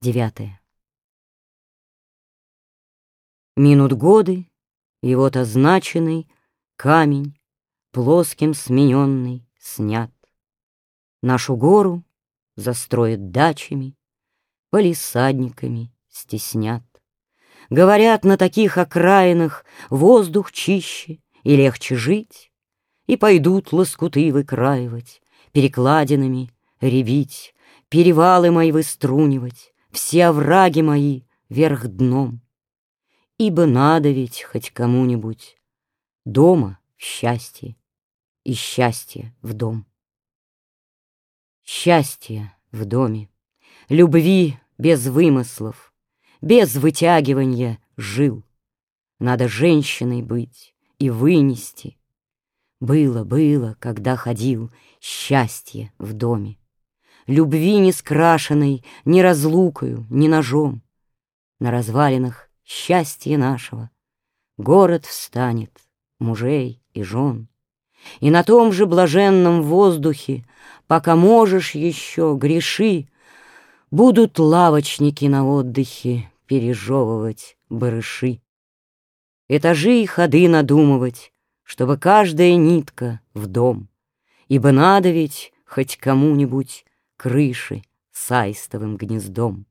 Девятое. Минут годы, и вот означенный камень, плоским смененный, снят. Нашу гору застроят дачами, полисадниками стеснят. Говорят, на таких окраинах воздух чище и легче жить, и пойдут лоскуты выкраивать, перекладинами ревить, перевалы мои выструнивать, все овраги мои вверх дном. Ибо надо ведь хоть кому-нибудь дома в счастье и счастье в дом. Счастье в доме, любви без вымыслов, без вытягивания жил. Надо женщиной быть и вынести. Было, было, когда ходил счастье в доме любви не скрашенной ни разлукою, ни ножом. На развалинах счастья нашего город встанет мужей и жен. И на том же блаженном воздухе, пока можешь еще, греши, Будут лавочники на отдыхе пережевывать барыши. Этажи и ходы надумывать, чтобы каждая нитка в дом, Ибо надо ведь хоть кому-нибудь крыши с аистовым гнездом.